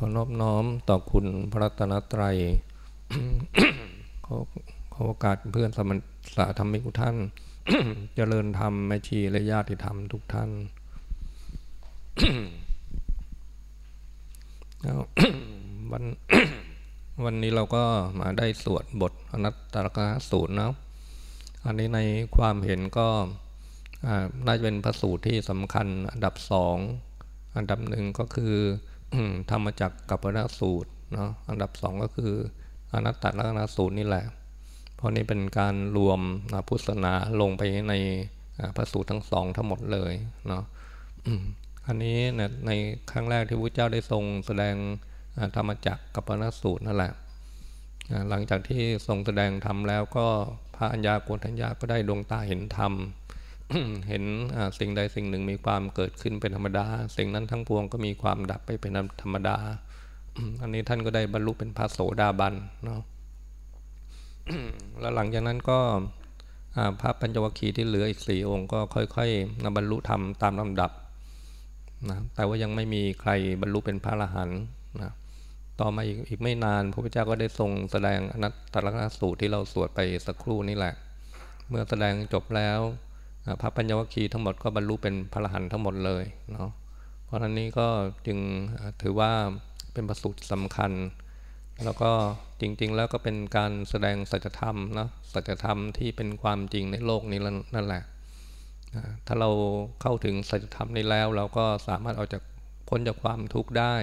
ขอนอบน้อมต่อคุณพระตนตรัยขอขอโอกาสเพื่อนสมณสาธรรมิกุท่าน เจริญธรรมแม่ชีและญาติธรรมทุกท่านวันวันนี้เราก็มาได้สวดบทอนัตตลกะสูตรนะอันนี้ในความเห็นก็น่าจะเป็นพระสูตรที่สำคัญอันดับสอง อันดับหนึ่งก็คือ ทำมาจากกัปปนาสูตรเนาะอันดับสองก็คืออนัตตลักษณสูตรนี่แหละ เพราะนี่เป็นการรวมพุทธศาสนาลงไปในพระสูตรทั้งสองทั้งหมดเลยเนาะอันนี้ในครั้งแรกที่พระเจ้าได้ทรงแสดงธรรมจักรกัปปนาสูตรนั่นแหละหลังจากที่ทรงแสดงธรรมแล้วก็พระอัญญาโกณทัญญาก็ได้ดวงตาเห็นธรรม เห็นสิ่งใดสิ่งหนึ่งมีความเกิดขึ้นเป็นธรรมดา สิ่งนั้นทั้งปวงก็มีความดับไปเป็นธรรมดา อันนี้ท่านก็ได้บรรลุเป็นพระโสดาบันเนาะแล้วหลังจากนั้นก็พระปัญจวัคคีย์ที่เหลืออีกสี่องค์ก็ค่อยๆนบรรลุธรรมตามลำดับนะแต่ว่ายังไม่มีใครบรรลุเป็นพระอรหันต์นะต่อมาอีกอีกไม่นานพระพุทธเจ้าก็ได้ทรงแสดงอนัตตลกนสูตรที่เราสวดไปสักครู่นี่แหละ เมื่อแสดงจบแล้ว พระปัญญวคีทั้งหมดก็บรรลุเป็นพระอรหันต์ทั้งหมดเลยเนาะเพราะฉะนั้นนี้ก็จึงถือว่าเป็นประสูตรสำคัญ แล้วก็จริง ๆ แล้วก็เป็นการแสดงสัจธรรมเนาะสัจธรรมที่เป็นความจริงในโลกนี้นั่นแหละถ้าเราเข้าถึงสัจธรรมนี้แล้ว เราก็สามารถเอาจากพ้นจากความทุกข์ได้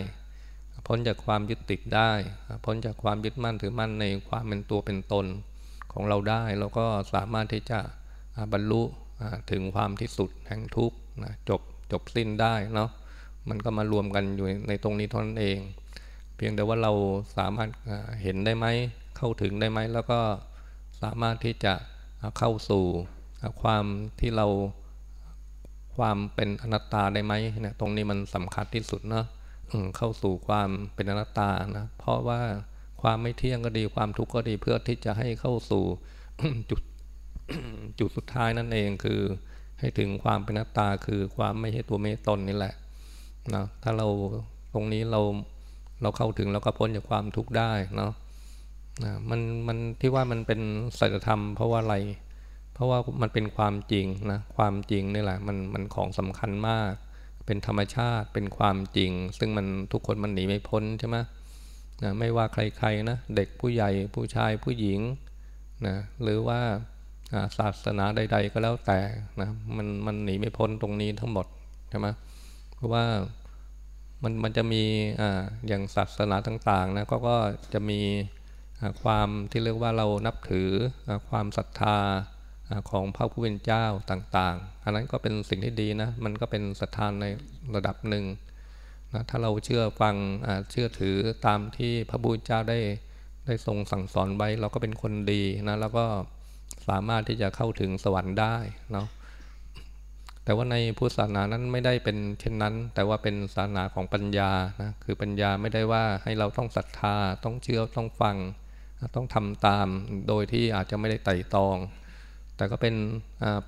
พ้นจากความยึดติดได้ พ้นจากความยึดมั่นถือมั่นในความเป็นตัวเป็นตนของเราได้ เราก็สามารถที่จะบรรลุ ถึงความที่สุดแห่งทุกข์จบจบสิ้นได้เนาะมันก็มารวมกันอยู่ในตรงนี้เท่านั้นเอง เพียงแต่ว่าเราสามารถเห็นได้ไหมเข้าถึงได้ไหมแล้วก็สามารถที่จะเข้าสู่ความที่เราความเป็นอนัตตาได้ไหมเนี่ยตรงนี้มันสำคัญที่สุดเนาะเข้าสู่ความเป็นอนัตตานะเพราะว่าความไม่เที่ยงก็ดีความทุกข์ก็ดีเพื่อที่จะให้เข้าสู่จุด จุดสุดท้ายนั่นเองคือให้ถึงความเป็นนัตตาคือความไม่ใช่ตัวไม่ตนนี่แหละนะถ้าเราตรงนี้เราเราเข้าถึงเราก็พ้นจากความทุกข์ได้เนาะนะมันมันที่ว่ามันเป็นสัจธรรมเพราะว่าอะไร เพราะว่ามันเป็นความจริงนะความจริงนี่แหละมันมันของสำคัญมาก เป็นธรรมชาติเป็นความจริง ซึ่งมันทุกคนมันหนีไม่พ้นใช่ไหมนะไม่ว่าใครๆนะเด็กผู้ใหญ่ผู้ชายผู้หญิงนะหรือว่า ศาสนาใด ๆ ก็แล้วแต่นะมันมันหนีไม่พ้นตรงนี้ทั้งหมดใช่ไหมเพราะว่ามันมันจะมีอ่าอย่างศาสนาต่างๆนะก็ก็จะมีความที่เรียกว่าเรานับถือความศรัทธาของพระผู้เป็นเจ้าต่างๆ อันนั้นก็เป็นสิ่งที่ดีนะ มันก็เป็นศรัทธาในระดับหนึ่งนะถ้าเราเชื่อฟังเชื่อถือตามที่พระพุทธเจ้าได้ได้ทรงสั่งสอนไว้ เราก็เป็นคนดีนะ แล้วก็ สามารถที่จะเข้าถึงสวรรค์ได้เนาะแต่ว่าในพุทธศาสนานั้นไม่ได้เป็นเช่นนั้น แต่ว่าเป็นศาสนาของปัญญานะคือปัญญาไม่ได้ว่าให้เราต้องศรัทธาต้องเชื่อต้องฟัง ต้องทำตามโดยที่อาจจะไม่ได้ไต่ตอง แต่ก็เป็น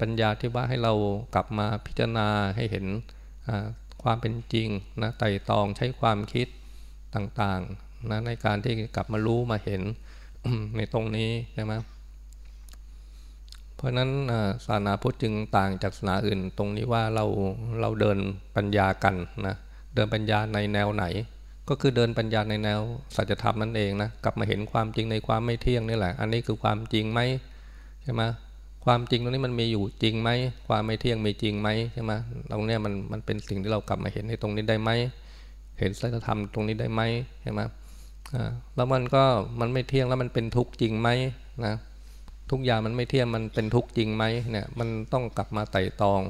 ปัญญาที่ว่าให้เรากลับมาพิจารณาให้เห็นความเป็นจริงนะไต่ตองใช้ความคิดต่างๆนะในการที่กลับมารู้มาเห็นในตรงนี้ใช่ไหม เพราะนั้นศาสนาพุทธจึงต่างจากศาสนาอื่น ตรงนี้ว่าเราเราเดินปัญญากันนะเดินปัญญาในแนวไหน ก็คือเดินปัญญาในแนวสัจธรรมนั่นเองนะกลับมาเห็นความจริงในความไม่เที่ยงนี่แหละ อันนี้คือความจริงไหมใช่ไหมความจริงตรงนี้มันมีอยู่จริงไหมความไม่เที่ยงมีจริงไหมใช่ไหมตรงนี้มันมันเป็นสิ่งที่เรากลับมาเห็นในตรงนี้ได้ไหมเห็นสัจธรรมตรงนี้ได้ไหมใช่ไหมแล้วมันก็มันไม่เที่ยงแล้วมันเป็นทุกข์จริงไหมนะ ทุกอย่างมันไม่เที่ยงมันเป็นทุกข์จริงไหมเนี่ยมันต้องกลับมาไต่ตอง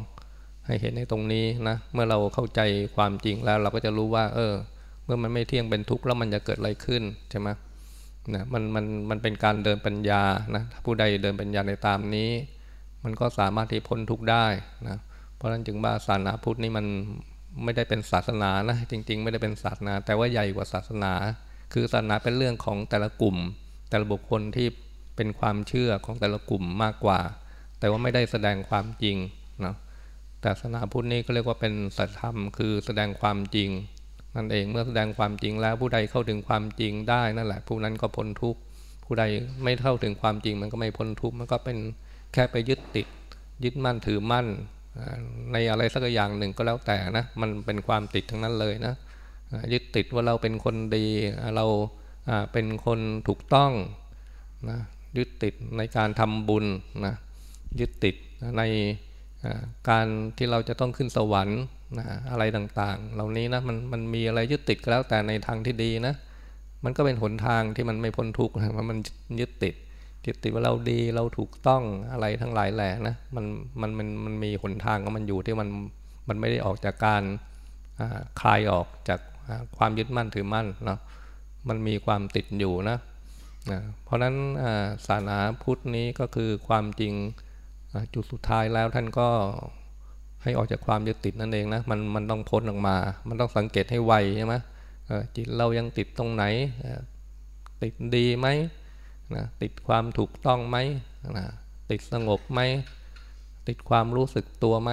ให้เห็นในตรงนี้นะเมื่อเราเข้าใจความจริงแล้วเราก็จะรู้ว่า เออ เมื่อมันไม่เที่ยงเป็นทุกข์แล้วมันจะเกิดอะไรขึ้นใช่ไหมนะมันมันมันเป็นการเดินปัญญานะผู้ใดเดินปัญญาในตามนี้ มันก็สามารถที่พ้นทุกข์ได้นะเพราะฉะนั้นจึงว่าศาสนาพุทธนี่มันไม่ได้เป็นศาสนานะจริง ๆ ไม่ได้เป็นศาสนา แต่ว่าใหญ่กว่าศาสนา คือศาสนาเป็นเรื่องของแต่ละกลุ่ม แต่ละบุคคลที่ เป็นความเชื่อของแต่ละกลุ่มมากกว่า แต่ว่าไม่ได้แสดงความจริงนะแต่ศาสนาพุทธนี่ก็เรียกว่าเป็นสัจธรรมคือแสดงความจริง นั่นเองเมื่อแสดงความจริงแล้วผู้ใดเข้าถึงความจริงได้นั่นแหละ ผู้นั้นก็พ้นทุกข์ผู้ใดไม่เข้าถึงความจริงมันก็ไม่พ้นทุกข์มันก็เป็นแค่ไปยึดติด ยึดมั่นถือมั่น ในอะไรสักอย่างหนึ่งก็แล้วแต่นะมันเป็นความติดทั้งนั้นเลยนะยึดติดว่าเราเป็นคนดีเราเป็นคนถูกต้องนะ ยึดติดในการทำบุญนะยึดติดในการที่เราจะต้องขึ้นสวรรค์นะอะไรต่างๆ เหล่านี้นะมันมันมีอะไรยึดติดก็แล้วแต่ในทางที่ดีนะ มันก็เป็นหนทางที่มันไม่พ้นทุกข์นะมันยึดติดยึดติดว่าเราดีเราถูกต้องอะไรทั้งหลายแหละนะมันมันมันมันมีหนทางของมันอยู่ที่มันมันไม่ได้ออกจากการคลายออกจากความยึดมั่นถือมั่นเนาะมันมีความติดอยู่นะ นะเพราะนั้นศาสนาพุทธนี้ก็คือความจริงจุดสุดท้ายแล้วท่านก็ให้ออกจากความยึดติดนั่นเองนะมันมันต้องพ้นออกมา มันต้องสังเกตให้ไวใช่ไหมจิตเรายังติดตรงไหน ติดดีไหมนะติดความถูกต้องไหมนะติดสงบไหมติดความรู้สึกตัวไหม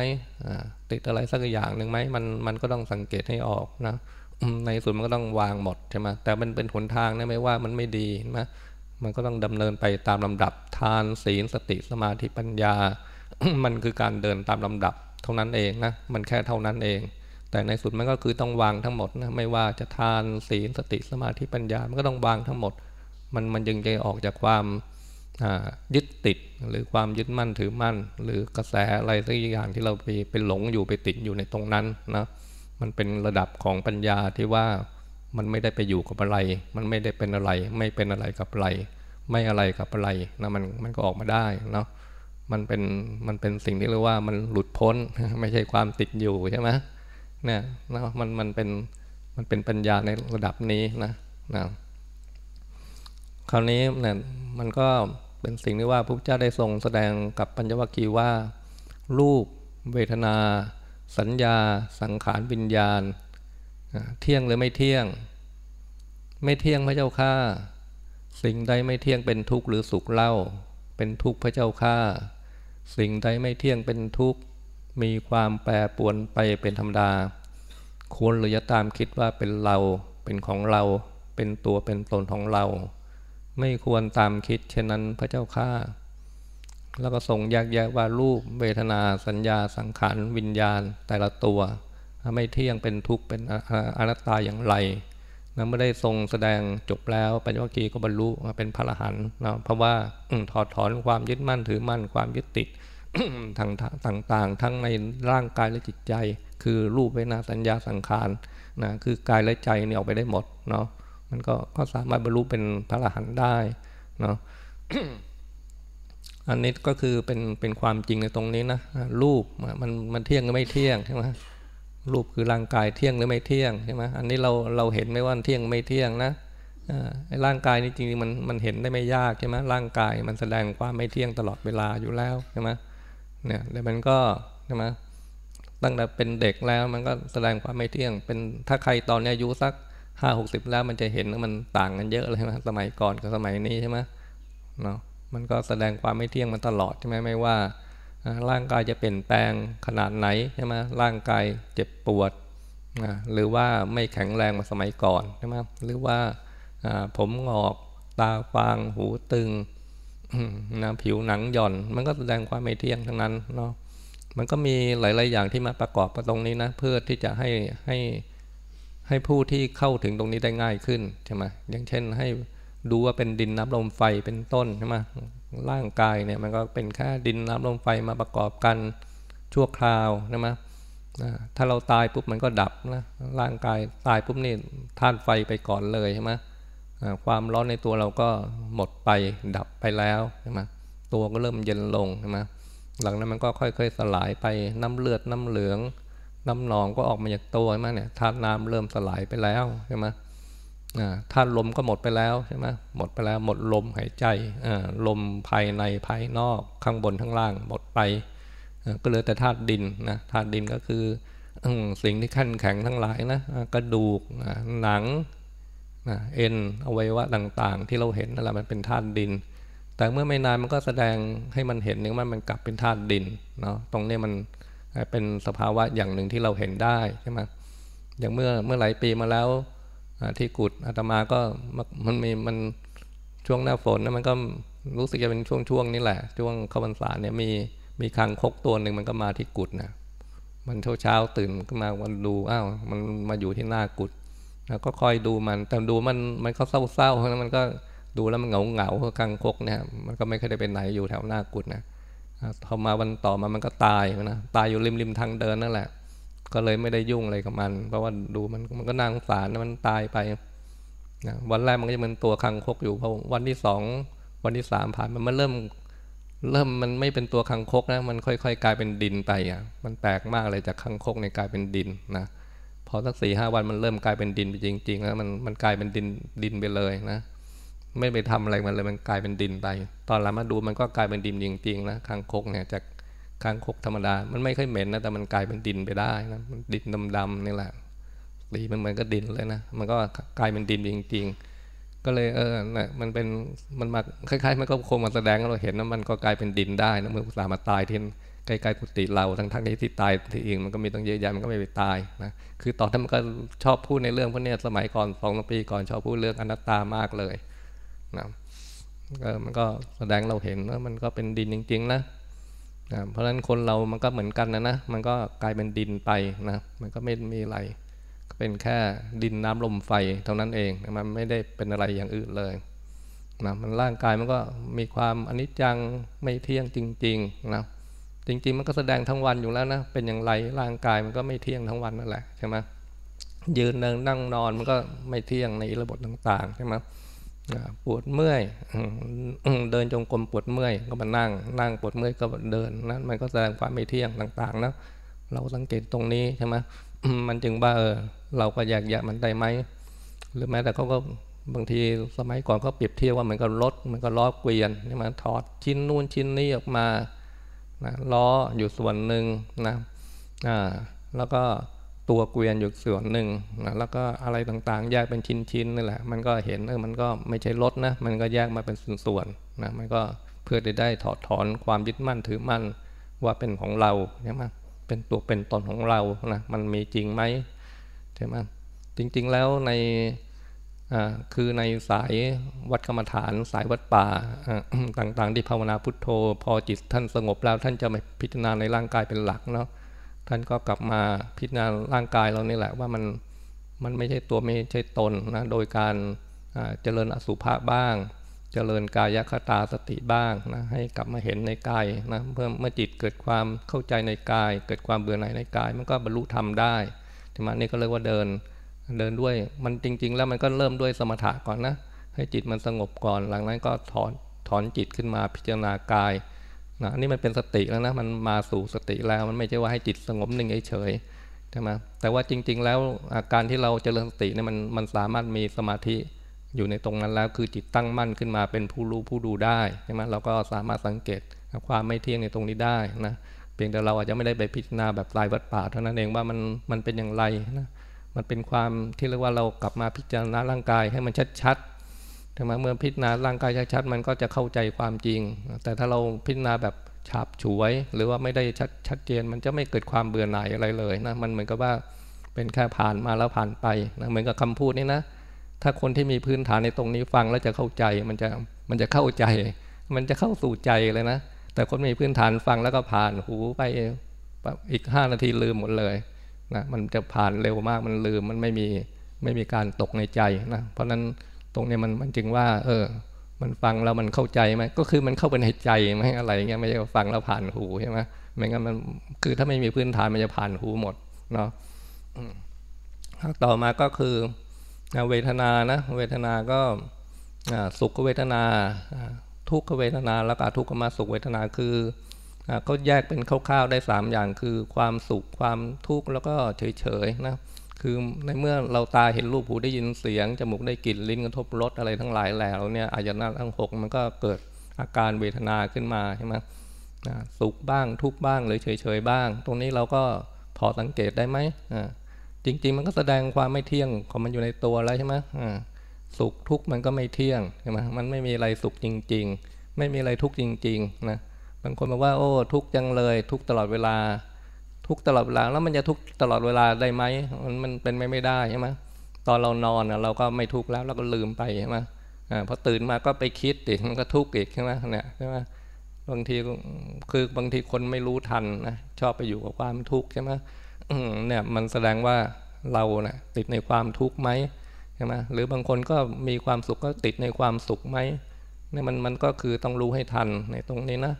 ติดอะไรสักอย่างหนึ่งไหมมันมันก็ต้องสังเกตให้ออกนะ ในสุดมันก็ต้องวางหมดใช่ไหมแต่มันเป็นหนทางนะไม่ว่ามันไม่ดีนะมันก็ต้องดำเนินไปตามลำดับทานศีลสติสมาธิปัญญา มันคือการเดินตามลำดับ เท่านั้นเองนะมันแค่เท่านั้นเอง แต่ในสุดมันก็คือต้องวางทั้งหมดนะไม่ว่าจะทานศีลสติสมาธิปัญญา มันก็ต้องวางทั้งหมด มันมันยังจะออกจากความยึดติดหรือความยึดมั่นถือมั่น หรือกระแสอะไรสักอย่างที่เราไปเป็นหลงอยู่ไปติดอยู่ในตรงนั้นนะ มันเป็นระดับของปัญญาที่ว่ามันไม่ได้ไปอยู่กับอะไร มันไม่ได้เป็นอะไร ไม่เป็นอะไรกับอะไร ไม่อะไรกับอะไรนะมันมันก็ออกมาได้เนาะมันเป็นมันเป็นสิ่งที่เรียกว่ามันหลุดพ้นไม่ใช่ความติดอยู่ใช่ไหมเนี่ยนะมันมันเป็นมันเป็นปัญญาในระดับนี้นะนะคราวนี้เนี่ยมันก็เป็นสิ่งที่ว่าพระเจ้าได้ทรงแสดงกับปัญญวัคคีว่า รูปเวทนา สัญญาสังขารวิญญาณ เที่ยงหรือไม่เที่ยง ไม่เที่ยงพระเจ้าข้าสิ่งใดไม่เที่ยงเป็นทุกข์หรือสุขเล่า เป็นทุกข์พระเจ้าข้าสิ่งใดไม่เที่ยงเป็นทุกข์มีความแปรปวนไปเป็นธรรมดา ควรหรือจะตามคิดว่าเป็นเราเป็นของเราเป็นตัวเป็นตนของเรา ไม่ควรตามคิดเช่นนั้นพระเจ้าข้า แล้วก็ส่งแยกแยะว่ารูปเวทนาสัญญาสังขารวิญญาณแต่ละตัว ไม่เที่ยงเป็นทุกข์เป็นอนัตตาอย่างไรนะเมื่อได้ทรงแสดงจบแล้วปัญญวกีก็บรรลุเป็นพระอรหันต์นะเพราะว่าถอดถอนความยึดมั่นถือมั่นความยึดติดทางต่างๆ ทั้งในร่างกายและจิตใจ คือรูปเวทนาสัญญาสังขารนะคือกายและใจเนี่ยออกไปได้หมดเนาะมันก็ก็สามารถบรรลุเป็นพระอรหันต์ได้เนาะ อันนี้ก็คือเป็นเป็นความจริงในตรงนี้นะรูปมันมันเที่ยงหรือไม่เที่ยงใช่ไหมรูปคือร่างกายเที่ยงหรือไม่เที่ยงใช่ไหมอันนี้เราเราเห็นไม่ว่าเที่ยงไม่เที่ยงนะไอ้ร่างกายนี่จริงๆมันมันเห็นได้ไม่ยากใช่ไหมร่างกายมันแสดงความไม่เที่ยงตลอดเวลาอยู่แล้วใช่ไหมเนี่ยแล้วมันก็ใช่ไหมตั้งแต่เป็นเด็กแล้วมันก็แสดงความไม่เที่ยง เป็นถ้าใครตอนนี้อายุสักห้าหกสิบแล้วมันจะเห็นว่ามันต่างกันเยอะเลยใช่ไหมสมัยก่อนกับสมัยนี้ใช่ไหมเนาะ มันก็แสดงความไม่เที่ยงมันตลอดใช่ไหมไม่ว่า ร่างกายจะเปลี่ยนแปลงขนาดไหนใช่ไหมร่างกายเจ็บปวดหรือว่าไม่แข็งแรงมาสมัยก่อนใช่ไหมหรือว่าผมงอกตาฟางหูตึงนะผิวหนังหย่อน มันก็แสดงความไม่เที่ยงทั้งนั้นเนาะมันก็มีหลาย ๆ อย่างที่มาประกอบตรงนี้นะเพื่อที่จะให้ให้ให้ผู้ที่เข้าถึงตรงนี้ได้ง่ายขึ้นใช่ไหมอย่างเช่นให้ ดูว่าเป็นดินน้ำลมไฟเป็นต้นใช่ไหมร่างกายเนี่ยมันก็เป็นแค่ดินน้ำลมไฟมาประกอบกันชั่วคราวใช่ไหมถ้าเราตายปุ๊บมันก็ดับนะร่างกายตายปุ๊บนี่ท่านไฟไปก่อนเลยใช่ไหมความร้อนในตัวเราก็หมดไปดับไปแล้วใช่ไหมตัวก็เริ่มเย็นลงใช่ไหมหลังนั้นมันก็ค่อยๆสลายไปน้ำเลือดน้ำเหลือง น้ำหนองก็ออกมาจากตัวใช่ไหมเนี่ยธาตุน้ำเริ่มสลายไปแล้วใช่ไหม ธาตุลมก็หมดไปแล้วใช่ไหมหมดไปแล้วหมดลมหายใจลมภายในภายนอกข้างบนข้างล่างหมดไปก็เหลือแต่ธาตุดินนะธาตุดินก็คือสิ่งที่ขั้นแข็งทั้งหลายนะกระดูกหนังเอ็นอวัยวะต่างๆ ที่เราเห็นนั่นแหละมันเป็นธาตุดิน แต่เมื่อไม่นานมันก็แสดงให้มันเห็นนึงว่ามันกลับเป็นธาตุดินเนาะตรงนี้มันเป็นสภาวะอย่างหนึ่งที่เราเห็นได้ใช่ไหมอย่างเมื่อเมื่อหลายปีมาแล้ว ที่กุดอาตมาก็มันมีมันช่วงหน้าฝนนะมันก็รู้สึกจะเป็นช่วงช่วงนี้แหละ ช่วงเข้าพรรษาเนี่ยมีมีคางคกตัวหนึ่งมันก็มาที่กุดนะมันเช้าเช้าตื่นขึ้นมาวันดูอ้าวมันมาอยู่ที่หน้ากุดแล้วก็คอยดูมัน แต่ดูมันมันก็เศร้าเศร้าเพราะนั้นมันก็ดูแล้วมันเหงาเหงาคางคกเนี่ยมันก็ไม่เคยได้ไปไหนอยู่แถวหน้ากุดนะพอมาวันต่อมามันก็ตายนะตายอยู่ริมริมทางเดินนั่นแหละ ก็เลยไม่ได้ยุ่งอะไรกับมัน เพราะว่าดูมันมันก็นางสารมันตายไปนะวันแรกมันก็จะเป็นตัวคังคกอยู่พอวันที่สองวันที่สามผ่านมันมันเริ่ม เริ่มมันไม่เป็นตัวคังคกนะ มันค่อย ๆ กลายเป็นดินไปอะ มันแปลกมากเลยจากคังคกในกลายเป็นดินนะพอสักสี่ห้าวันมันเริ่มกลายเป็นดินไปจริง ๆ แล้วมันมันกลายเป็นดินดินไปเลยนะไม่ไปทำอะไรมันเลยมันกลายเป็นดินไป ตอนหลังมาดูมันก็กลายเป็นดินจริงๆนะคังคกเนี่ยจาก คังคกธรรมดา มันไม่ค่อยเหม็นนะแต่มันกลายเป็นดินไปได้นะมันดินดำๆนี่แหละสีมันเหมือนกับดินเลยนะมันก็กลายเป็นดินจริง ๆ ก็เลยเออนะมันเป็นมันมาคล้ายๆ มันก็คงมาแสดงเราเห็นว่ามันก็กลายเป็นดินได้นะเมื่อสามาตายที่ใกล้ๆกุฏิเราทั้งทั้งที่ที่ตายที่อื่นมันก็มีตั้งเยอะแยะมันก็ไม่ไปตายนะคือตอนนั้นมันก็ชอบพูดในเรื่องพวกนี้สมัยก่อนสองปีก่อนชอบพูดเรื่องอนัตตามากเลยนะก็มันก็แสดงเราเห็นว่ามันก็เป็นดินจริงๆนะ นะเพราะฉะนั้นคนเรามันก็เหมือนกันนะนะมันก็กลายเป็นดินไปนะมันก็ไม่มีอะไรเป็นแค่ดินน้ำลมไฟเท่านั้นเองมันไม่ได้เป็นอะไรอย่างอื่นเลยนะมันร่างกายมันก็มีความอนิจจังไม่เที่ยงจริงๆนะจริง ๆ มันก็แสดงทั้งวันอยู่แล้วนะเป็นอย่างไรร่างกายมันก็ไม่เที่ยงทั้งวันนั่นแหละใช่ไหมยืนเดินนั่งนอนมันก็ไม่เที่ยงในระบบต่างๆใช่ไหม ปวดเมื่อยเดินจงกรมปวดเมื่อยก็มานั่ง นั่งปวดเมื่อยก็เดินนั่นมันก็แสดงความไม่เที่ยงต่างๆนะเราสังเกตตรงนี้ใช่ไหมมันจึงว่าเออเราก็แยากแยะมันได้ไหมหรือแม้แต่เขาก็บางทีสมัยก่อนเขาเปรียบเทียบว่ามันก็รถมันก็ล้อเกวียนใช่ไหมถอดชิ้นนู่นชิ้นนี้ออกมานะล้ออยู่ส่วนหนึ่งนะอ่าแล้วก็ ตัวเกวียนอยู่ส่วนหนึ่งนะแล้วก็อะไรต่างๆ แยกเป็นชิ้นๆนี่แหละ มันก็เห็นเออมันก็ไม่ใช่รถนะ มันก็แยกมาเป็นส่วนๆนะมันก็เพื่อจะได้ถอดถอนความยึดมั่นถือมั่นว่าเป็นของเราใช่ไหมเป็นตัวเป็นตนของเรานะมันมีจริงไหมใช่ไหมจริงๆแล้วในคือในสายวัดกรรมฐานสายวัดป่าต่างๆ ที่ภาวนาพุทโธ พอจิตท่านสงบแล้วท่านจะมาพิจารณาในร่างกายเป็นหลักเนาะ ท่านก็กลับมาพิจารณาร่างกายเรานี่แหละว่ามันมันไม่ใช่ตัวไม่ใช่ตนนะโดยการเจริญอสุภะบ้าง เจริญกายคตาสติบ้างนะให้กลับมาเห็นในกายนะเพื่อเมื่อจิตเกิดความเข้าใจในกาย เกิดความเบื่อหน่ายในกาย มันก็บรรลุธรรมได้ใช่ไหมนี่ก็เรียกว่าเดินเดินด้วยมันจริง ๆ แล้วมันก็เริ่มด้วยสมถะก่อนนะให้จิตมันสงบก่อนหลังนั้นก็ถอนถอนจิตขึ้นมาพิจารณากาย นะนี่มันเป็นสติแล้วนะมันมาสู่สติแล้วมันไม่ใช่ว่าให้จิตสงบหนิ่งเฉยใช่ไหมแต่ว่าจริง ๆ แล้วอาการที่เราเจริญสติเนี่ยมันมันสามารถมีสมาธิอยู่ในตรงนั้นแล้วคือจิตตั้งมั่นขึ้นมาเป็นผู้รู้ผู้ดูได้ใช่ไหมเราก็สามารถสังเกตความไม่เที่ยงในตรงนี้ได้นะเพียงแต่เราอาจจะไม่ได้ไปพิจารณาแบบลายวัดป่าเท่านั้นเองว่ามันมันเป็นอย่างไรนะมันเป็นความที่เรียกว่าเรากลับมาพิจารณาร่างกายให้มันชัดๆ ถึงแม้เมื่อพิจารณาร่างกายชัดๆมันก็จะเข้าใจความจริง แต่ถ้าเราพิจารณาแบบฉาบฉวย หรือว่าไม่ได้ชัดชัดเจน มันจะไม่เกิดความเบื่อหน่ายอะไรเลยนะมันเหมือนกับว่าเป็นแค่ผ่านมาแล้วผ่านไปนะเหมือนกับคำพูดนี้นะ ถ้าคนที่มีพื้นฐานในตรงนี้ฟังแล้วจะเข้าใจมันจะมันจะเข้าใจ มันจะเข้าสู่ใจเลยนะ แต่คนมีพื้นฐานฟังแล้วก็ผ่านหูไปอีกห้านาทีลืมหมดเลยนะมันจะผ่านเร็วมากมันลืมมันไม่มีไม่มีการตกในใจนะเพราะนั้น ตรงนี้มันมันจึงว่า เออ มันฟังแล้วมันเข้าใจไหมก็คือมันเข้าไปในใจไหมอะไรเงี้ยไม่ใช่ฟังแล้วผ่านหูใช่ไหมไม่งั้นมันคือถ้าไม่มีพื้นฐานมันจะผ่านหูหมดเนาะต่อมาก็คือเวทนานะ เวทนาก็สุขเวทนา ทุกขเวทนาแล้วก็ทุกขมาสุขเวทนาคือเขาแยกเป็นคร่าวๆได้ 3 อย่างคือความสุขความทุกข์แล้วก็เฉยๆนะ คือในเมื่อเราตาเห็นรูปหูได้ยินเสียง จมูกได้กลิ่นลิ้นกระทบรสอะไรทั้งหลายแหล่เราเนี่ยอายนะทั้งหกมันก็เกิดอาการเวทนาขึ้นมาใช่ไหมสุขบ้างทุกบ้างหรือเฉยๆบ้าง ตรงนี้เราก็พอสังเกตได้ไหมจริง ๆ มันก็แสดงความไม่เที่ยงของมันอยู่ในตัวแล้วใช่ไหมสุขทุกข์มันก็ไม่เที่ยงใช่ไหมมันไม่มีอะไรสุขจริง ๆ ไม่มีอะไรทุกข์จริง ๆ นะบางคนบอกว่า โอ้ ทุกข์จังเลย ทุกตลอดเวลา ทุกตลอดเวลาแล้วมันจะทุกตลอดเวลาได้ไหมมันมันเป็นไม่ได้ใช่ไหมตอนเรานอนเราก็ไม่ทุกข์แล้วเราก็ลืมไปใช่ไหมพอตื่นมาก็ไปคิดอีกมันก็ทุกข์อีกใช่ไหมเนี่ยใช่ไหมบางทีคือบางทีคนไม่รู้ทันนะชอบไปอยู่กับความทุกข์ใช่ไหมเนี่ยมันแสดงว่าเราเนะ่ยติดในความทุกข์ไหมใช่ไหมหรือบางคนก็มีความสุขก็ติดในความสุขไหมเนี่ยมันมันก็คือต้องรู้ให้ทันในตรงนี้นะ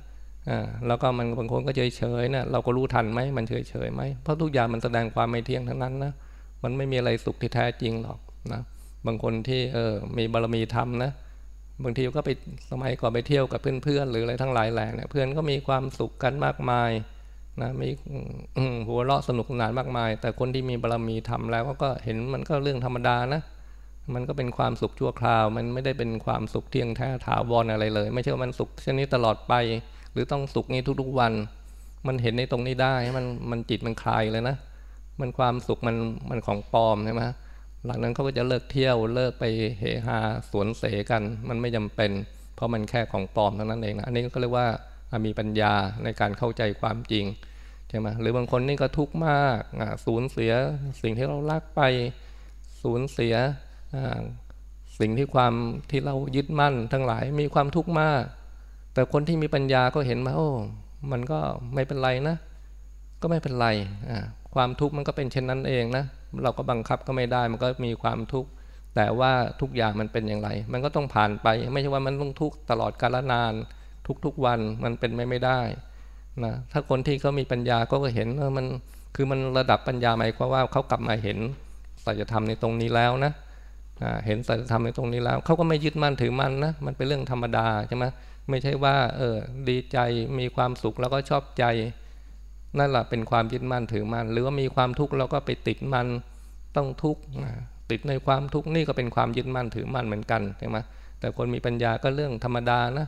แล้วก็มันบางคนก็เฉยเฉยนะเราก็รู้ทันไหมมันเฉยเฉยไหมเพราะทุกอย่างมันแสดงความไม่เที่ยงทั้งนั้นนะมันไม่มีอะไรสุขที่แท้จริงหรอกนะบางคนที่เออมีบารมีธรรมนะบางทีก็ไปสมัยก่อนไปเที่ยวกับเพื่อนๆหรืออะไรทั้งหลายแหล่เนี่ยเพื่อนก็มีความสุขกันมากมายนะมีหัวเราะสนุกสนานมากมาย แต่คนที่มีบารมีทำแล้วก็เห็นมันก็เรื่องธรรมดานะ มันก็เป็นความสุขชั่วคราว มันไม่ได้เป็นความสุขเที่ยงแท้ถาวรออะไรเลย ไม่ใช่ว่ามันสุขเช่นนี้ตลอดไป หรือต้องสุขนี้ทุกๆวัน มันเห็นในตรงนี้ได้มันมันจิตมันคลายเลยนะ มันความสุขมันมันของปลอมใช่ไหมหลังนั้นเขาก็จะเลิกเที่ยวเลิกไปเฮฮาสวนเสกัน มันไม่จำเป็น เพราะมันแค่ของปลอมเท่านั้นเองนะอันนี้ก็เรียกว่ามีปัญญาในการเข้าใจความจริงใช่ไหมหรือบางคนนี่ก็ทุกข์มากสูญเสียสิ่งที่เรารักไปสูญเสียสิ่งที่ความที่เรายึดมั่นทั้งหลายมีความทุกข์มาก แต่คนที่มีปัญญาก็เห็นมาโอ้มันก็ไม่เป็นไรนะ ก็ไม่เป็นไรความทุกข์มันก็เป็นเช่นนั้นเองนะ เราก็บังคับก็ไม่ได้มันก็มีความทุกข์แต่ว่าทุกอย่างมันเป็นอย่างไร มันก็ต้องผ่านไป ไม่ใช่ว่ามันต้องทุกข์ตลอดกาลนาน ทุกๆวันมันเป็นไม่ไม่ได้นะถ้าคนที่เขามีปัญญาก็เห็นว่ามันคือมันระดับปัญญาหมายความว่าเขากลับมาเห็นสัจธรรมในตรงนี้แล้วนะเห็นสัจธรรมในตรงนี้แล้วเขาก็ไม่ยึดมั่นถือมั่นนะมันเป็นเรื่องธรรมดาใช่ไหม ไม่ใช่ว่า เออ ดีใจมีความสุขแล้วก็ชอบใจ นั่นแหละเป็นความยึดมั่นถือมั่นหรือว่ามีความทุกข์เราก็ไปติดมันต้องทุกข์ติดในความทุกข์นี่ก็เป็นความยึดมั่นถือมั่นเหมือนกันใช่ไหมแต่คนมีปัญญาก็เรื่องธรรมดานะ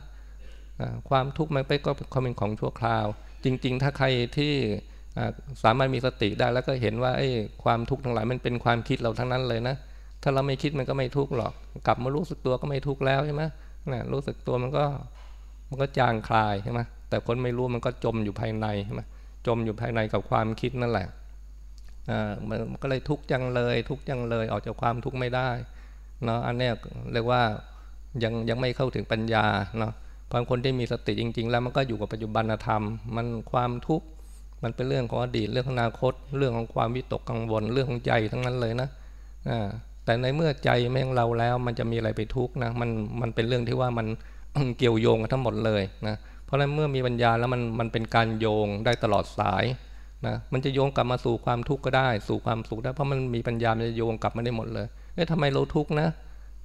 ความทุกข์มันไปก็เป็นของชั่วคราว จริง ๆ ถ้าใครที่สามารถมีสติได้แล้วก็เห็นว่าไอ้ความทุกข์ทั้งหลายมันเป็นความคิดเราทั้งนั้นเลยนะ ถ้าเราไม่คิดมันก็ไม่ทุกข์หรอก กลับมารู้สึกตัวก็ไม่ทุกข์แล้วใช่ไหมนะรู้สึกตัวมันก็ มันก็จางคลายใช่ไหมแต่คนไม่รู้มันก็จมอยู่ภายในใช่ไหมจมอยู่ภายในกับความคิดนั่นแหละอ่ามันก็เลยทุกข์จังเลย ทุกข์จังเลยออกจากความทุกข์ไม่ได้เนาะอันนี้เรียกว่ายังยังไม่เข้าถึงปัญญาเนาะบางคนที่มีสติจริง ๆ แล้วมันก็อยู่กับปัจจุบันธรรม มันความทุกข์มันเป็นเรื่องของอดีตเรื่องของอนาคต เรื่องของความวิตกกังวลเรื่องของใจทั้งนั้นเลยนะอ่าแต่ในเมื่อใจไม่ของเราแล้ว มันจะมีอะไรไปทุกข์นะมันมันเป็นเรื่องที่ว่ามัน เกี่ยวโยงกันทั้งหมดเลยนะเพราะฉะนั้นเมื่อมีปัญญาแล้วมันมันเป็นการโยงได้ตลอดสายนะมันจะโยงกลับมาสู่ความทุกข์ก็ได้ สู่ความสุขได้เพราะมันมีปัญญามันจะโยงกลับมาได้หมดเลยเอ๊ะทำไมเราทุกข์นะ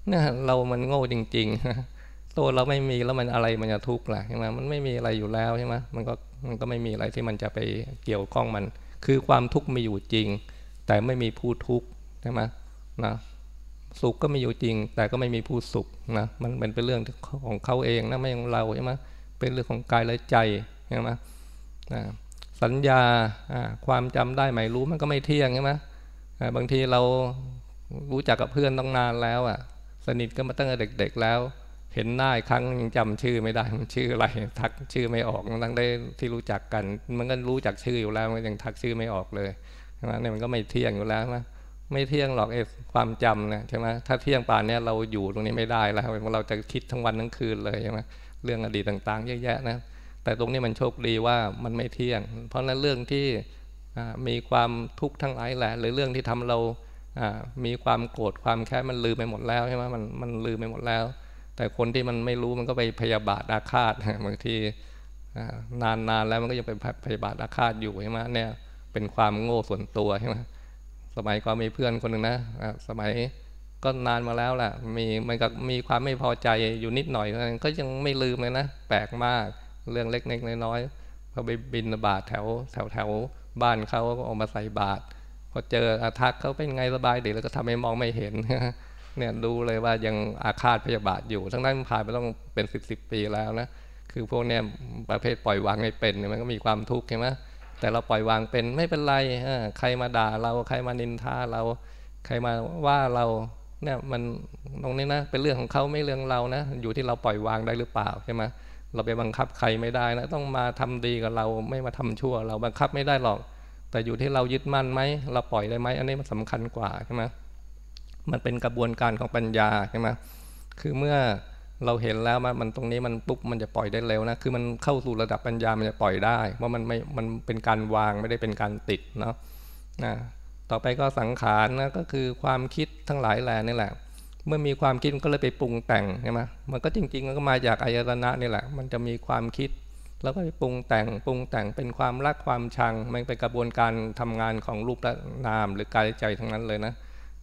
เนี่ยเรามันโง่จริงๆตัวเราไม่มีแล้วมันอะไรมันจะทุกข์ล่ะใช่ไหมมันไม่มีอะไรอยู่แล้วใช่ไหมมันก็มันก็ไม่มีอะไรที่มันจะไปเกี่ยวข้องมัน คือความทุกข์มีอยู่จริง แต่ไม่มีผู้ทุกข์ใช่ไหมนะ สุขก็ไมีอยู่จริง แต่ก็ไม่มีผู้สุขนะมันเป็นเรื่องของเขาเองนะไม่ของเราใช่ไหมเป็นเรื่องของกายและใจใช่ไหมสัญญาความจำได้หมายรู้มันก็ไม่เที่ยงใช่ไหมบางทีเรารู้จักกับเพื่อนต้องนานแล้วอะ สนิทก็มาตั้งแต่เด็ก ๆ แล้ว เห็นหน้าครั้งยังจำชื่อไม่ได้มันชื่ออะไร ทักชื่อไม่ออกตั้งได้ที่รู้จักกัน มันก็รู้จักชื่ออยู่แล้วมันยังทักชื่อไม่ออกเลยใช่ไหมเนี่ยมันก็ไม่เที่ยงอยู่แล้วนะไม่ ไม่เที่ยงหรอกไอ้ความจำนะใช่ไหมถ้าเที่ยงป่านนี้เราอยู่ตรงนี้ไม่ได้แล้วเราจะคิดทั้งวันทั้งคืนเลยใช่ไหมเรื่องอดีตต่างๆเยอะแยะนะแต่ตรงนี้มันโชคดีว่ามันไม่เที่ยง เพราะนั้นเรื่องที่มีความทุกข์ทั้งหลายแหละหรือเรื่องที่ทำเรามีความโกรธความแค้นมันลืมไปหมดแล้วใช่ไหมมันมันลืมไปหมดแล้ว แต่คนที่มันไม่รู้มันก็ไปพยาบาทอาฆาตบางทีนานๆแล้วมันก็ยังเป็นพยาบาทอาฆาตอยู่ใช่ไหมเนี่ยเป็นความโง่ส่วนตัวใช่ไหม มัยก็มีเพื่อนคนหนึ่งนะสมัยก็นานมาแล้วแหละมีมันก็มีความไม่พอใจอยู่นิดหน่อยก็ยังไม่ลืมเลยนะแปลกมากเรื่องเล็กๆน้อยๆเขาไปบินบาทแถวแถวแถวบ้านเขาก็ออกมาใส่บาทพอเจออาทักเขาเป็นไงสบายดีแล้วก็ทำให้มองไม่เห็นเนี่ยดูเลยว่ายังอาฆาตพยาบาทอยู่ ทั้งนั้นผ่านไปต้องเป็นสิบสิบปีแล้วนะคือพวกเนี้ยประเภทปล่อยวางไม่เป็นมันก็มีความทุกข์ใช่ไหม แต่เราปล่อยวางเป็นไม่เป็นไรใครมาด่าเราใครมานินทาเราใครมาว่าเราเนี่ยมันตรงนี้นะเป็นเรื่องของเขาไม่เรื่องเรานะ อยู่ที่เราปล่อยวางได้หรือเปล่าใช่ไหมเราไปบังคับใครไม่ได้นะต้องมาทำดีกับเราไม่มาทำชั่ว เราบังคับไม่ได้หรอก แต่อยู่ที่เรายึดมั่นไหมเราปล่อยได้ไหมอันนี้มันสำคัญกว่าใช่ไหมมันเป็นกระบวนการของปัญญาใช่ไหมคือเมื่อ เราเห็นแล้วมันมันตรงนี้มันปุ๊บมันจะปล่อยได้เร็วนะคือมันเข้าสู่ระดับปัญญามันจะปล่อยได้ว่ามันไม่มันเป็นการวางไม่ได้เป็นการติดเนาะนะต่อไปก็สังขารนะก็คือความคิดทั้งหลายแหล่นี่แหละ เมื่อมีความคิดก็เลยไปปรุงแต่งใช่ไหมมันก็จริงๆมันก็มาจากอายตนะนี่แหละ มันจะมีความคิด แล้วก็ไปปรุงแต่งปรุงแต่งเป็นความรักความชัง มันเป็นกระบวนการทำงานของรูปและนามหรือกายใจทั้งนั้นเลยนะ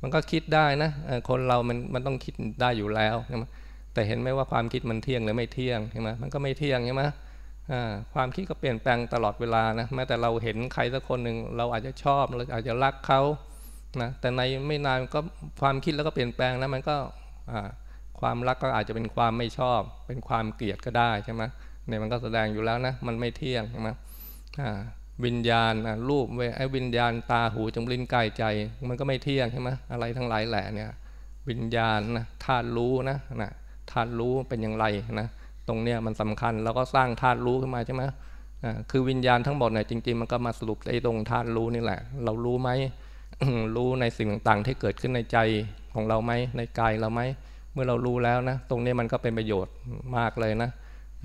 มันก็คิดได้นะคนเรามันมันต้องคิดได้อยู่แล้วใช่ไหม แต่เห็นไหมว่าความคิดมันเที่ยงหรือไม่เที่ยงใช่ไหมมันก็ไม่เที่ยงใช่ไหมความคิดก็เปลี่ยนแปลงตลอดเวลานะแม้แต่เราเห็นใครสักคนหนึ่งเราอาจจะชอบเราอาจจะรักเขานะแต่ในไม่นานก็ความคิดแล้วก็เปลี่ยนแปลงนะมันก็ความรักก็อาจจะเป็นความไม่ชอบ เป็นความเกลียดก็ได้ใช่ไหมเนี่ยมันก็แสดงอยู่แล้วนะมันไม่เที่ยงใช่ไหมวิญญาณรูปไอ้วิญญาณตาหูจมูกลิ้นกายใจ มันก็ไม่เที่ยงใช่ไหมอะไรทั้งหลายแหละเนี่ยวิญญาณนะธาตุรู้นะนะ ธาตุรู้เป็นอย่างไรนะตรงเนี้ยมันสำคัญแล้วก็สร้างธาตุรู้ขึ้นมาใช่ไหมคือวิญญาณทั้งหมดเนี่ยจริงๆ มันก็มาสรุปไอ้ตรงธาตุรู้นี่แหละ เรารู้ไหมรู้ในสิ่งต่างๆ ที่เกิดขึ้นในใจของเราไหมในกายเราไหมเมื่อเรารู้แล้วนะ ตรงนี้มันก็เป็นประโยชน์มากเลยนะ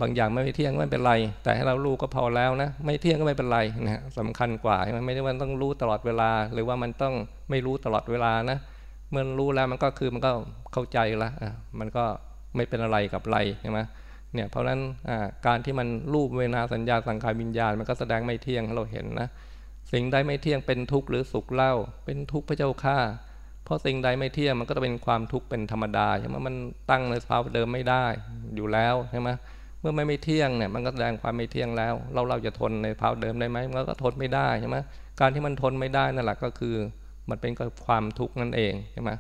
บางอย่างไม่เที่ยงไม่เป็นไร แต่ให้เรารู้ก็พอแล้วนะ ไม่เที่ยงก็ไม่เป็นไรนะสำคัญกว่าไม่ได้ว่าต้องรู้ตลอดเวลา หรือว่ามันต้องไม่รู้ตลอดเวลานะ เมื่อรู้แล้วมันก็คือมันก็เข้าใจละมันก็ ไม่เป็นอะไรกับไรใช่ไหมเนี่ยเพราะฉะนั้นการที่มันรูปเวนาสัญญาสังขารวิญญาณมันก็แสดงไม่เที่ยงเราเห็นนะสิ่งใดไม่เที่ยงเป็นทุกข์หรือสุขเล่า เป็นทุกข์พระเจ้าข้าเพราะสิ่งใดไม่เที่ยงมันก็จะเป็นความทุกข์เป็นธรรมดาใช่ไหมมันตั้งในสภาพเดิมไม่ได้อยู่แล้วใช่ไหมเมื่อไม่ไม่เที่ยงเนี่ยมันก็แสดงความไม่เที่ยงแล้ว เราเราจะทนในภาวะเดิมได้ไหมมันก็ทนไม่ได้ใช่ไหมการที่มันทนไม่ได้นั่นแหละก็คือ มันเป็นความทุกข์นั่นเองใช่ไหม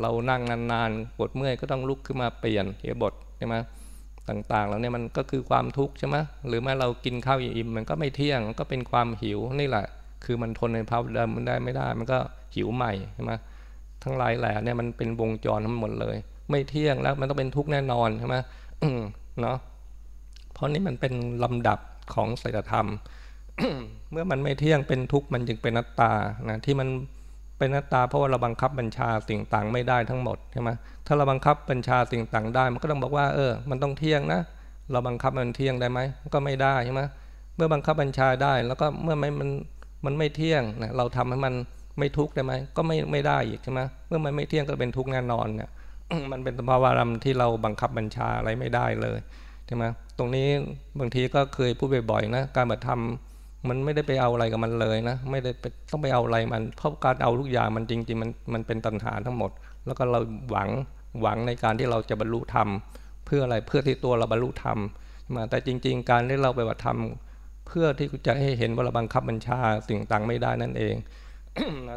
เรานั่งนานๆปวดเมื่อยก็ต้องลุกขึ้นมาเปลี่ยนเหียบทใช่ไหมต่างๆแล้วเนี่ยมันก็คือความทุกข์ใช่ไหมหรือแม้เรากินข้าวอิ่มมันก็ไม่เที่ยงก็เป็นความหิวนี่แหละ คือมันทนในภาวะเดิมมันได้ไม่ได้ มันก็หิวใหม่ใช่ไหมทั้งหลายแหล่เนี่ยมันเป็นวงจรทั้งหมดเลย ไม่เที่ยงแล้วมันต้องเป็นทุกข์แน่นอนใช่ไหมเนาะเพราะนี่มันเป็นลำดับของศีลธรรม เมื่อมันไม่เที่ยงเป็นทุกข์มันจึงเป็นนัตตานะที่มัน เป็นนัตตาเพราะว่าเราบังคับบัญชาสิ่งต่างไม่ได้ทั้งหมดใช่ไหมถ้าเราบังคับบัญชาสิ่งต่างได้ มันก็ต้องบอกว่าเออ มันต้องเที่ยงนะ เราบังคับมันเที่ยงได้ไหมก็ไม่ได้ใช่ไหมเมื่อบังคับบัญชาได้ แล้วก็เมื่อไม่มันมันไม่เที่ยงนะเราทำให้มันไม่ทุกข์ได้ไหมก็ไม่ไม่ได้อีกใช่ไหมเมื่อมันไม่เที่ยงก็เป็นทุกข์แน่นอนเนี่ยมันเป็นสภาวะรมที่เราบังคับบัญชาอะไรไม่ได้เลยใช่ไหมตรงนี้บางทีก็เคยพูดบ่อยๆนะการบัตรธรรม มันไม่ได้ไปเอาอะไรกับมันเลยนะ ไม่ได้ไปต้องไปเอาอะไรมัน เพราะการเอาทุกอย่างมันจริง ๆ มันมันเป็นตัณหาทั้งหมด แล้วก็เราหวังหวังในการที่เราจะบรรลุธรรมเพื่ออะไรเพื่อที่ตัวเราบรรลุธรรมมาแต่จริง ๆ การที่เราไปบัตธรรมเพื่อที่จะให้เห็นว่าเราบังคับบัญชาสิ่งต่างไม่ได้นั่นเอง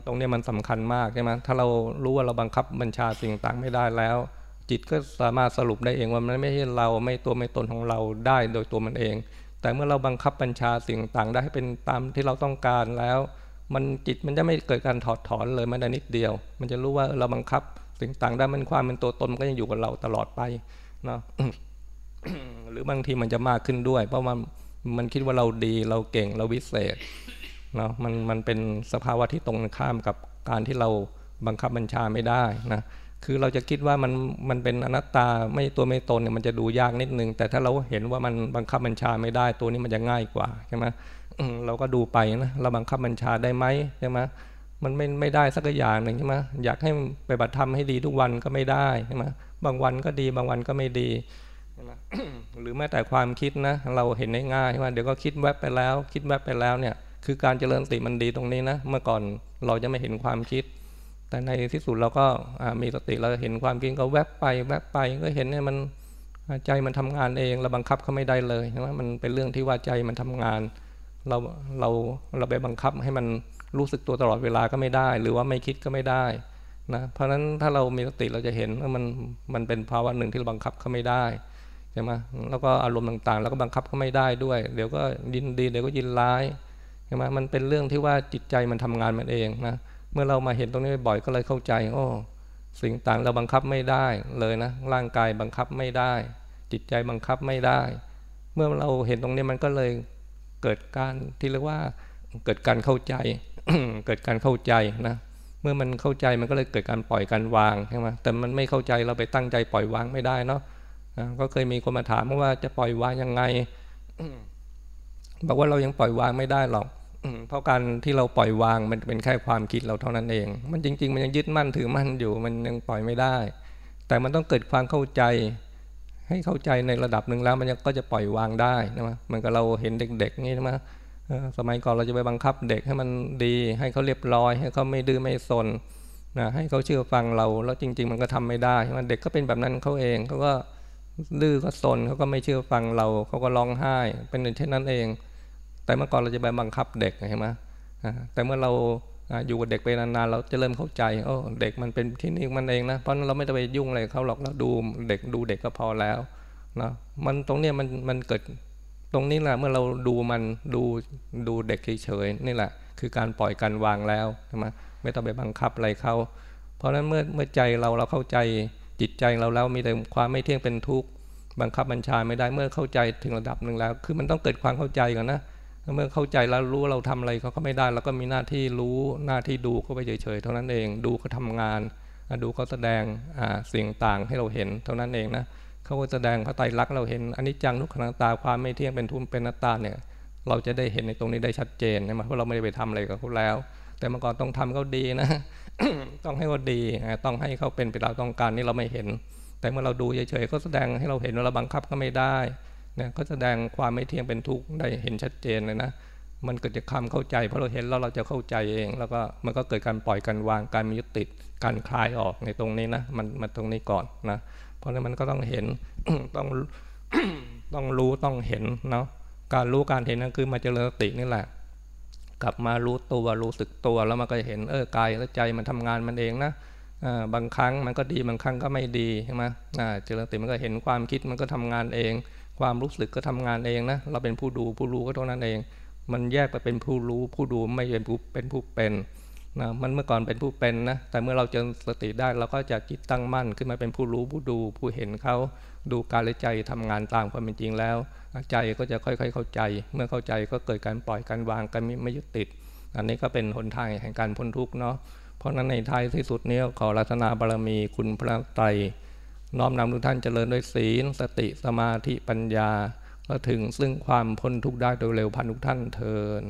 ตรงนี้มันสำคัญมากใช่ไหมถ้าเรารู้ว่าเราบังคับบัญชาสิ่งต่างไม่ได้แล้ว จิตก็สามารถสรุปได้เองว่ามันไม่ใช่เราไม่ตัวไม่ตนของเราได้โดยตัวมันเอง แต่เมื่อเราบังคับบัญชาสิ่งต่างได้ให้เป็นตามที่เราต้องการแล้ว มันจิตมันจะไม่เกิดการถอดถอนเลยแม้แต่นิดเดียว มันจะรู้ว่าเราบังคับสิ่งต่างได้มันความเป็นตัวตนก็ยังอยู่กับเราตลอดไปเนาะหรือบางทีมันจะมากขึ้นด้วย เพราะมันมันคิดว่าเราดีเราเก่งเราวิเศษเนาะมันมันเป็นสภาวะที่ตรงข้ามกับการที่เราบังคับบัญชาไม่ได้นะ คือเราจะคิดว่ามันมันเป็นอนัตตาไม่ตัวไม่ตนเนี่ยมันจะดูยากนิดนึง แต่ถ้าเราเห็นว่ามันบังคับบัญชาไม่ได้ตัวนี้มันจะง่ายกว่าใช่ไหมเราก็ดูไปนะเราบังคับบัญชาได้ไหมใช่ไหมมันไม่ไม่ได้สักอย่างหนึ่งใช่ไหมอยากให้ไปบัตรธรรมให้ดีทุกวันก็ไม่ได้ใช่ไหมบางวันก็ดีบางวันก็ไม่ดีใช่ไหมหรือแม้แต่ความคิดนะ เราเห็นง่ายใช่ไหมเดี๋ยวก็คิดแวบไปแล้ว คิดแวบไปแล้วเนี่ย คือการเจริญสติมันดีตรงนี้นะ เมื่อก่อนเราจะไม่เห็นความคิด แต่ในที่สุดเราก็มีสติเราเห็นความคิดก็แวบไปแวบไปก็เห็นเนี่ยมันใจมันทำงานเองเราบังคับเขาไม่ได้เลยใช่ไหมมันเป็นเรื่องที่ว่าใจมันทำงาน เราเราเราไปบังคับให้มันรู้สึกตัวตลอดเวลาก็ไม่ได้ หรือว่าไม่คิดก็ไม่ได้นะเพราะฉะนั้นถ้าเรามีสติเราจะเห็นว่ามันมันเป็นภาวะหนึ่งที่เราบังคับเขาไม่ได้ใช่ไหมแล้วก็อารมณ์ต่างๆ แล้วก็บังคับเขาไม่ได้ด้วย เดี๋ยวก็ยินดีเดี๋ยวก็ยินร้ายใช่ไหมมันเป็นเรื่องที่ว่าจิตใจมันทำงานมันเองนะ เมื่อเรามาเห็นตรงนี้บ่อยก็เลยเข้าใจ โอ้สิ่งต่างเราบังคับไม่ได้เลยนะ ร่างกายบังคับไม่ได้ จิตใจบังคับไม่ได้ เมื่อเราเห็นตรงนี้มันก็เลยเกิดการที่เรียกว่าเกิดการเข้าใจ เกิดการเข้าใจนะ เมื่อมันเข้าใจมันก็เลยเกิดการปล่อยการวางใช่ไหมแต่มันไม่เข้าใจเราไปตั้งใจปล่อยวางไม่ได้เนาะก็เคยมีคนมาถามว่าจะปล่อยวางยังไงบอกว่าเรายังปล่อยวางไม่ได้หรอก เพราะการที่เราปล่อยวางมันเป็นแค่ความคิดเราเท่านั้นเอง มันจริง ๆ มันยังยึดมั่นถือมั่นอยู่ มันยังปล่อยไม่ได้ แต่มันต้องเกิดความเข้าใจ ให้เข้าใจในระดับหนึ่งแล้ว มันก็จะปล่อยวางได้นะมั้ยมันก็เราเห็นเด็ก ๆ นี่นะมั้ยสมัยก่อนเราจะไปบังคับเด็กให้มันดี ให้เขาเรียบร้อย ให้เขาไม่ดื้อไม่สนนะให้เขาเชื่อฟังเรา แล้วจริง ๆ มันก็ทำไม่ได้มันเด็กก็เป็นแบบนั้นเขาเองเขาก็ดื้อก็สนเขาก็ไม่เชื่อฟังเราเขาก็ร้องไห้ เป็นเช่นนั้นเอง แต่เมื่อก่อนเราจะไปบังคับเด็กใช่ไหมแต่เมื่อเราอยู่กับเด็กไปนานๆเราจะเริ่มเข้าใจโอ้เด็กมันเป็นที่นี่มันเองนะเพราะเราไม่ต้องไปยุ่งอะไรเขาหรอกเราดูเด็กดูเด็กก็พอแล้วนะมันตรงเนี้ยมันมันเกิดตรงนี้แหละเมื่อเราดูมันดูดูเด็กเฉยๆนี่แหละ คือการปล่อยการวางแล้วใช่ไหมไม่ต้องไปบังคับอะไรเขาเพราะฉะนั้นเมื่อเมื่อใจเราเราเข้าใจจิตใจเราแล้วมีแต่ความไม่เที่ยงเป็นทุกข์บังคับบัญชาไม่ได้เมื่อเข้าใจถึงระดับหนึ่งแล้ว คือมันต้องเกิดความเข้าใจก่อนนะ เมื่อเข้าใจแล้วรู้เราทำอะไรเขาก็ไม่ได้เราก็มีหน้าที่รู้หน้าที่ดูเขาไปเฉยๆเท่านั้นเองดูเขาทางานดูเขาแสดงสิ่งต่างให้เราเห็นเท่านั้นเองนะเขาแสดงพระไตรลักษณ์เราเห็นอันนี้จังทุกขังตาความไม่เที่ยงเป็นทุนเป็นนัตตาเนี่ยเราจะได้เห็นในตรงนี้ได้ชัดเจนนะเพราะเราไม่ได้ไปทำอะไรกับเขาแล้ว แต่เมื่อก่อนต้องทำเขาดีนะ ต้องให้เขาดีต้องให้เขาเป็นไปตามต้องการนี่เราไม่เห็น แต่เมื่อเราดูเฉยๆเขาแสดงให้เราเห็นเราบังคับก็ไม่ได้ นี่ยก็แสดงความไม่เที่ยงเป็นทุกข์ได้เห็นชัดเจนเลยนะ มันเกิดจากความเข้าใจเพราะเราเห็นแล้วเราจะเข้าใจเอง แล้วก็มันก็เกิดการปล่อยการวางการมียึดติดการคลายออกในตรงนี้นะมันมันตรงนี้ก่อนนะ เพราะนั้นมันก็ต้องเห็นต้องต้องรู้ต้องเห็นเนาะการรู้การเห็นนั่นคือมาเจริญสตินี่แหละ กลับมารู้ตัวรู้สึกตัวแล้วมันก็เห็นเออกายและใจมันทำงานมันเองนะบางครั้งมันก็ดีบางครั้งก็ไม่ดีใช่ไหมเจริญสติมันก็เห็นความคิดมันก็ทำงานเอง ความรู้สึกก็ทำงานเองนะ เราเป็นผู้ดูผู้รู้ก็เท่านั้นเอง มันแยกไปเป็นผู้รู้ผู้ดูไม่เป็นผู้เป็นผู้เป็นนะมันเมื่อก่อนเป็นผู้เป็นนะ แต่เมื่อเราเจริญสติได้เราก็จะจิตตั้งมั่นขึ้นมาเป็นผู้รู้ผู้ดูผู้เห็นเขาดูกายและใจทำงานตามความเป็นจริงแล้ว ใจก็จะค่อยๆเข้าใจ เมื่อเข้าใจก็เกิดการปล่อยการวางการไม่ยึดติด อันนี้ก็เป็นหนทางแห่งการพ้นทุกข์เนาะเพราะนั้นในท้ายที่สุดนี้ขอรัตนาบารมีคุณพระไตร น้อมนำทุกท่านเจริญด้วยศีล สติสมาธิปัญญาก็ถึงซึ่งความพ้นทุกข์ได้โดยเร็วพันทุกท่านเทิน